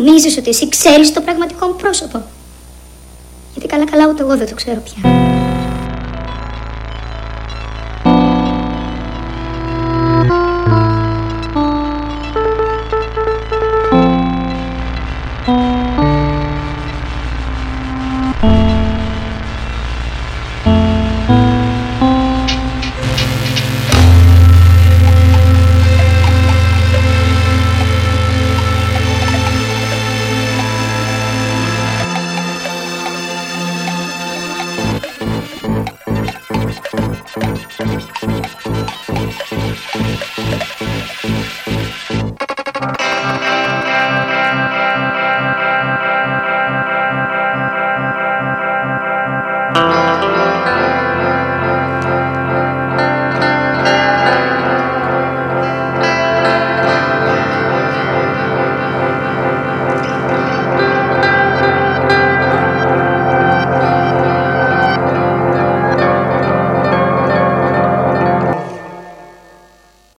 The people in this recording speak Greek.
Νομίζεις ότι εσύ ξέρεις το πραγματικό μου πρόσωπο; Γιατί καλά καλά ούτε εγώ δεν το ξέρω πια. Musik